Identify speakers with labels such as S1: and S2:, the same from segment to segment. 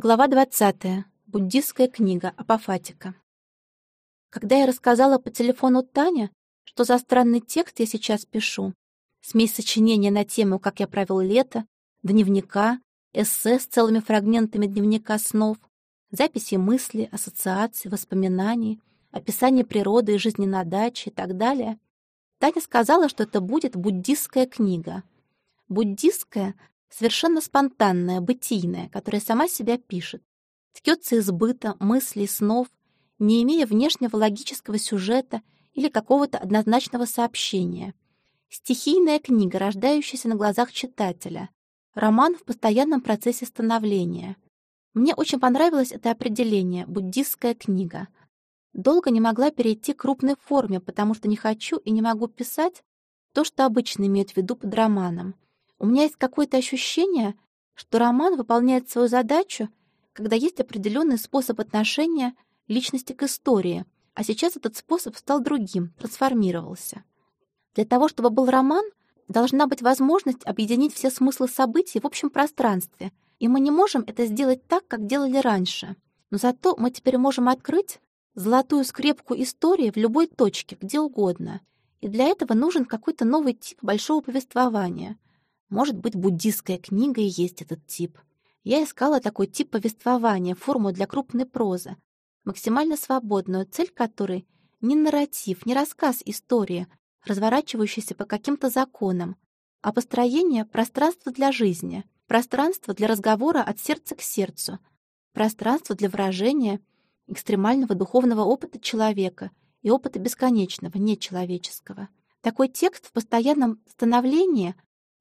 S1: Глава 20. Буддистская книга Апофатика. Когда я рассказала по телефону Тане, что за странный текст я сейчас пишу, смесь сочинения на тему «Как я провел лето», дневника, эссе с целыми фрагментами дневника снов, записи мыслей, ассоциаций, воспоминаний, описание природы и жизни на даче и так далее, Таня сказала, что это будет буддистская книга. Буддистская совершенно спонтанная, бытийная, которая сама себя пишет, ткется из быта, мыслей, снов, не имея внешнего логического сюжета или какого-то однозначного сообщения. Стихийная книга, рождающаяся на глазах читателя. Роман в постоянном процессе становления. Мне очень понравилось это определение «буддистская книга». Долго не могла перейти к крупной форме, потому что не хочу и не могу писать то, что обычно имеют в виду под романом — у меня есть какое-то ощущение, что роман выполняет свою задачу, когда есть определенный способ отношения личности к истории, а сейчас этот способ стал другим, трансформировался. Для того, чтобы был роман, должна быть возможность объединить все смыслы событий в общем пространстве, и мы не можем это сделать так, как делали раньше. Но зато мы теперь можем открыть золотую скрепку истории в любой точке, где угодно. И для этого нужен какой-то новый тип большого повествования — может быть, буддистская книга и есть этот тип. Я искала такой тип повествования, форму для крупной прозы, максимально свободную, цель которой — не нарратив, не рассказ истории, разворачивающийся по каким-то законам, а построение пространства для жизни, пространство для разговора от сердца к сердцу, пространство для выражения экстремального духовного опыта человека и опыта бесконечного, нечеловеческого. Такой текст в постоянном становлении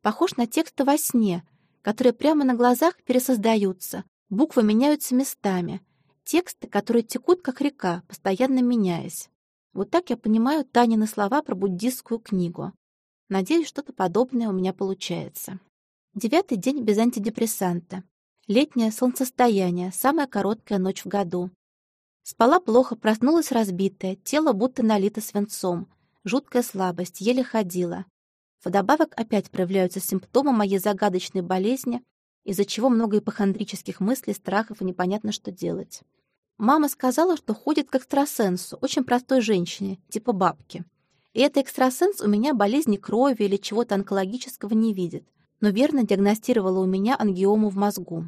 S1: Похож на тексты во сне, которые прямо на глазах пересоздаются, буквы меняются местами. Тексты, которые текут, как река, постоянно меняясь. Вот так я понимаю Танины слова про буддистскую книгу. Надеюсь, что-то подобное у меня получается. Девятый день без антидепрессанта. Летнее солнцестояние, самая короткая ночь в году. Спала плохо, проснулась разбитая, тело будто налито свинцом. Жуткая слабость, еле ходила. Вдобавок опять проявляются симптомы моей загадочной болезни, из-за чего много ипохондрических мыслей, страхов и непонятно, что делать. Мама сказала, что ходит к экстрасенсу, очень простой женщине, типа бабки. И этот экстрасенс у меня болезни крови или чего-то онкологического не видит, но верно диагностировала у меня ангиому в мозгу.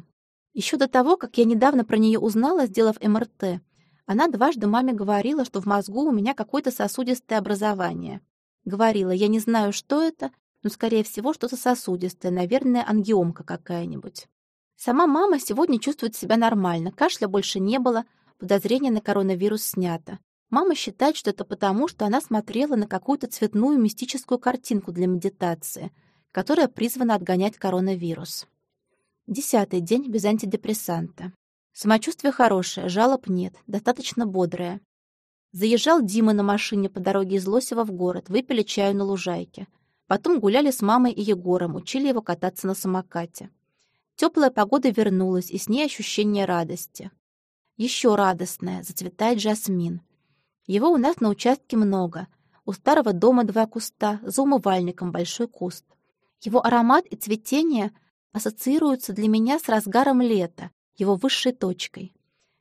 S1: Еще до того, как я недавно про нее узнала, сделав МРТ, она дважды маме говорила, что в мозгу у меня какое-то сосудистое образование. Говорила, я не знаю, что это, но, скорее всего, что-то сосудистое, наверное, ангиомка какая-нибудь. Сама мама сегодня чувствует себя нормально, кашля больше не было, подозрение на коронавирус снято. Мама считает, что это потому, что она смотрела на какую-то цветную мистическую картинку для медитации, которая призвана отгонять коронавирус. Десятый день без антидепрессанта. Самочувствие хорошее, жалоб нет, достаточно бодрое. Заезжал Дима на машине по дороге из Лосева в город, выпили чаю на лужайке. Потом гуляли с мамой и Егором, учили его кататься на самокате. Теплая погода вернулась, и с ней ощущение радости. Еще радостное, зацветает жасмин. Его у нас на участке много. У старого дома два куста, за умывальником большой куст. Его аромат и цветение ассоциируются для меня с разгаром лета, его высшей точкой.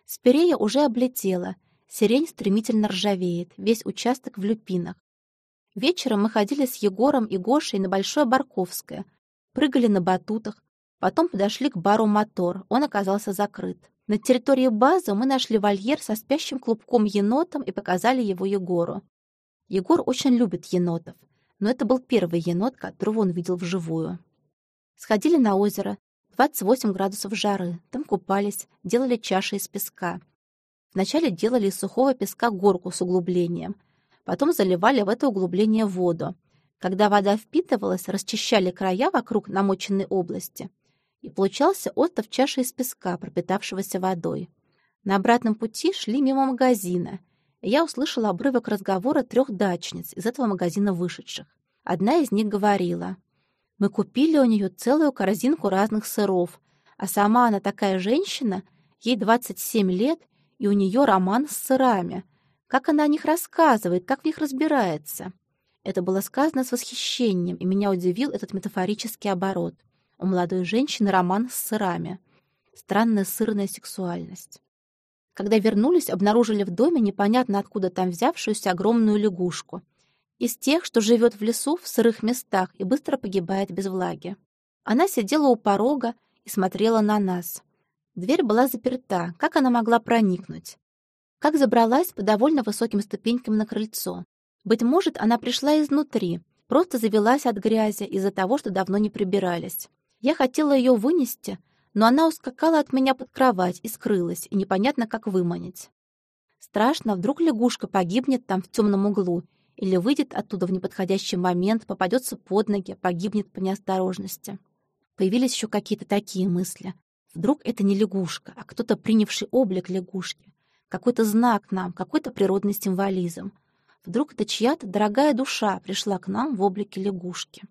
S1: Спирея уже облетела — Сирень стремительно ржавеет, весь участок в люпинах. Вечером мы ходили с Егором и Гошей на Большое Барковское, прыгали на батутах, потом подошли к бару «Мотор», он оказался закрыт. На территории базы мы нашли вольер со спящим клубком енотом и показали его Егору. Егор очень любит енотов, но это был первый енот, которого он видел вживую. Сходили на озеро, 28 градусов жары, там купались, делали чаши из песка. Вначале делали из сухого песка горку с углублением, потом заливали в это углубление воду. Когда вода впитывалась, расчищали края вокруг намоченной области, и получался остов чаши из песка, пропитавшегося водой. На обратном пути шли мимо магазина, и я услышала обрывок разговора трех дачниц из этого магазина вышедших. Одна из них говорила, «Мы купили у нее целую корзинку разных сыров, а сама она такая женщина, ей 27 лет, и у нее роман с сырами. Как она о них рассказывает, как в них разбирается. Это было сказано с восхищением, и меня удивил этот метафорический оборот. У молодой женщины роман с сырами. Странная сырная сексуальность. Когда вернулись, обнаружили в доме непонятно откуда там взявшуюся огромную лягушку. Из тех, что живет в лесу, в сырых местах и быстро погибает без влаги. Она сидела у порога и смотрела на нас. Дверь была заперта. Как она могла проникнуть? Как забралась по довольно высоким ступенькам на крыльцо? Быть может, она пришла изнутри, просто завелась от грязи из-за того, что давно не прибирались. Я хотела ее вынести, но она ускакала от меня под кровать и скрылась, и непонятно, как выманить. Страшно, вдруг лягушка погибнет там в темном углу или выйдет оттуда в неподходящий момент, попадется под ноги, погибнет по неосторожности. Появились еще какие-то такие мысли. Вдруг это не лягушка, а кто-то, принявший облик лягушки. Какой-то знак нам, какой-то природный символизм. Вдруг это чья-то дорогая душа пришла к нам в облике лягушки.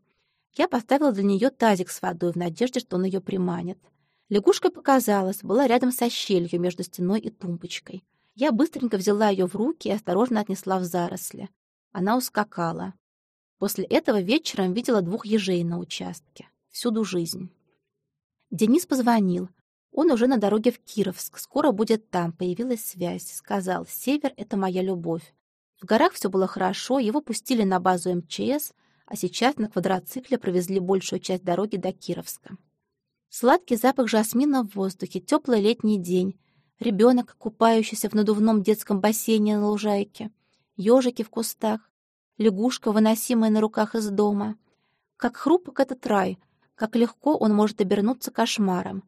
S1: Я поставила для нее тазик с водой в надежде, что он ее приманит. Лягушка показалась, была рядом со щелью между стеной и тумбочкой. Я быстренько взяла ее в руки и осторожно отнесла в заросли. Она ускакала. После этого вечером видела двух ежей на участке. Всюду жизнь. Денис позвонил. Он уже на дороге в Кировск. Скоро будет там. Появилась связь. Сказал, север — это моя любовь. В горах все было хорошо, его пустили на базу МЧС, а сейчас на квадроцикле провезли большую часть дороги до Кировска. Сладкий запах жасмина в воздухе, теплый летний день, ребенок, купающийся в надувном детском бассейне на лужайке, ежики в кустах, лягушка, выносимая на руках из дома. Как хрупок этот рай, как легко он может обернуться кошмаром.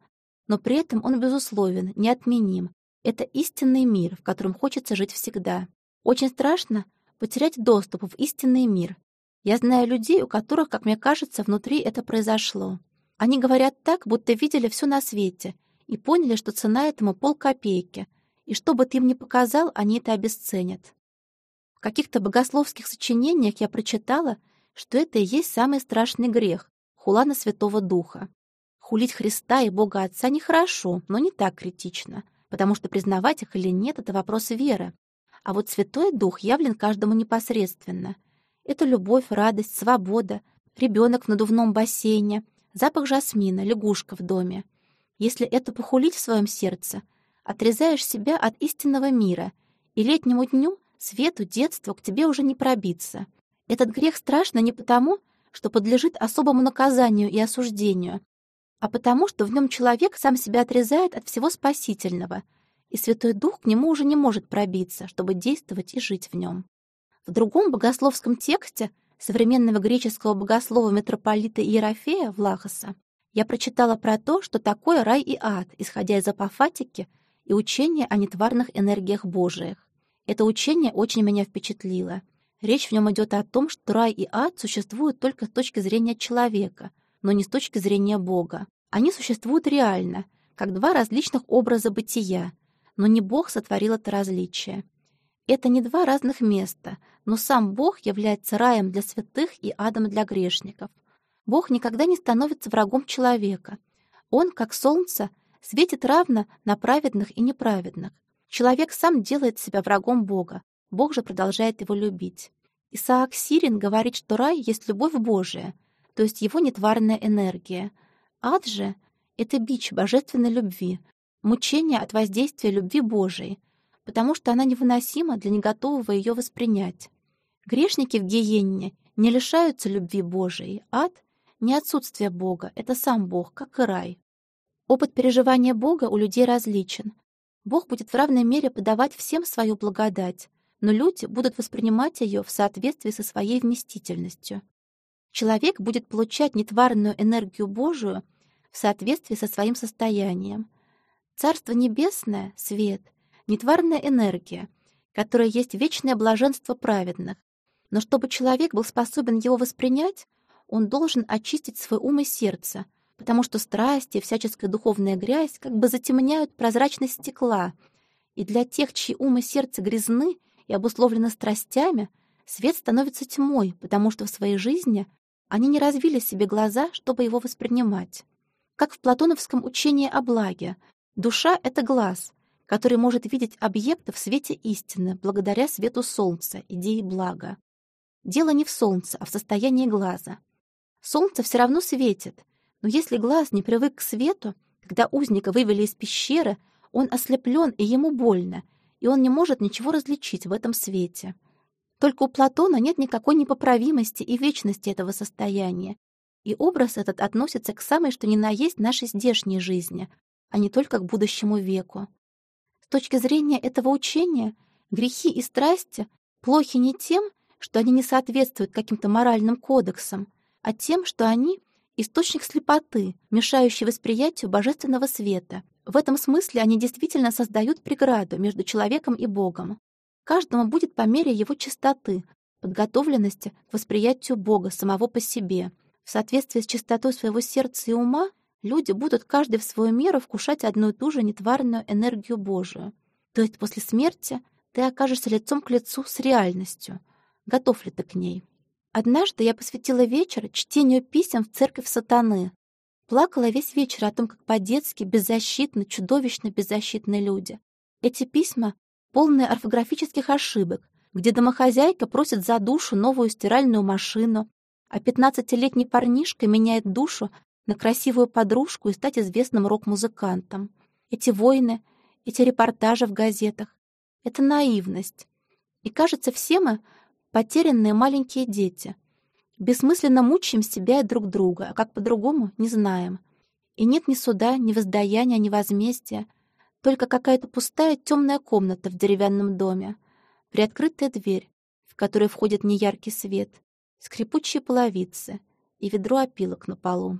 S1: Но при этом он безусловен, неотменим. Это истинный мир, в котором хочется жить всегда. Очень страшно потерять доступ в истинный мир. Я знаю людей, у которых, как мне кажется, внутри это произошло. Они говорят так, будто видели все на свете и поняли, что цена этому полкопейки, и что бы ты им ни показал, они это обесценят. В каких-то богословских сочинениях я прочитала, что это и есть самый страшный грех — хула на Святого Духа. Хулить Христа и Бога Отца нехорошо, но не так критично, потому что признавать их или нет — это вопрос веры. А вот Святой Дух явлен каждому непосредственно. Это любовь, радость, свобода, ребенок в надувном бассейне, запах жасмина, лягушка в доме. Если это похулить в своем сердце, отрезаешь себя от истинного мира, и летнему дню, свету, детству к тебе уже не пробиться. Этот грех страшно не потому, что подлежит особому наказанию и осуждению, а потому, что в нем человек сам себя отрезает от всего спасительного, и Святой Дух к нему уже не может пробиться, чтобы действовать и жить в нем. В другом богословском тексте современного греческого богослова митрополита Иерофея Влахоса, я прочитала про то, что такое рай и ад, исходя из апофатики и учения о нетварных энергиях Божиих. Это учение очень меня впечатлило. Речь в нем идет о том, что рай и ад существуют только с точки зрения человека, но не с точки зрения Бога. Они существуют реально, как два различных образа бытия, но не Бог сотворил это различие. Это не два разных места, но сам Бог является раем для святых и адом для грешников. Бог никогда не становится врагом человека. Он, как солнце, светит равно на праведных и неправедных. Человек сам делает себя врагом Бога, Бог же продолжает его любить. Исаак Сирин говорит, что рай есть любовь Божия, то есть его нетварная энергия. Ад же — это бич божественной любви, мучение от воздействия любви Божией — потому что она невыносима для неготового ее воспринять. Грешники в гиенне не лишаются любви Божией. Ад — не отсутствие Бога, это сам Бог, как и рай. Опыт переживания Бога у людей различен. Бог будет в равной мере подавать всем свою благодать, но люди будут воспринимать ее в соответствии со своей вместительностью. Человек будет получать нетварную энергию Божию в соответствии со своим состоянием. Царство Небесное — свет — нетварная энергия, которая есть вечное блаженство праведных. Но чтобы человек был способен его воспринять, он должен очистить свой ум и сердце, потому что страсти и всяческая духовная грязь как бы затемняют прозрачность стекла, и для тех, чьи ум и сердце грязны и обусловлены страстями, свет становится тьмой, потому что в своей жизни они не развили себе глаза, чтобы его воспринимать. Как в платоновском учении о благе, душа — это глаз, который может видеть объекты в свете истины, благодаря свету солнца, идеи блага. Дело не в солнце, а в состоянии глаза. Солнце все равно светит, но если глаз не привык к свету, Когда узника вывели из пещеры, он ослеплен и ему больно, и он не может ничего различить в этом свете. Только у Платона нет никакой непоправимости и вечности этого состояния, и образ этот относится к самой что ни на есть нашей здешней жизни, а не только к будущему веку. С точки зрения этого учения, грехи и страсти плохи не тем, что они не соответствуют каким-то моральным кодексам, а тем, что они — источник слепоты, мешающий восприятию божественного света. В этом смысле они действительно создают преграду между человеком и Богом. Каждому будет по мере его чистоты, подготовленности к восприятию Бога самого по себе. В соответствии с чистотой своего сердца и ума люди будут каждый в свою меру вкушать одну и ту же нетварную энергию Божию. То есть после смерти ты окажешься лицом к лицу с реальностью. Готов ли ты к ней? Однажды я посвятила вечер чтению писем в церковь сатаны. Плакала весь вечер о том, как по-детски, беззащитны, чудовищно беззащитны люди. Эти письма полные орфографических ошибок, где домохозяйка просит за душу новую стиральную машину, а пятнадцатилетний парнишка меняет душу на красивую подружку и стать известным рок-музыкантом. Эти войны, эти репортажи в газетах — это наивность. И кажется, все мы потерянные маленькие дети. Бессмысленно мучаем себя и друг друга, а как по-другому не знаем. И нет ни суда, ни воздаяния, ни возмездия — только какая-то пустая темная комната в деревянном доме, приоткрытая дверь, в которую входит неяркий свет, скрипучие половицы и ведро опилок на полу.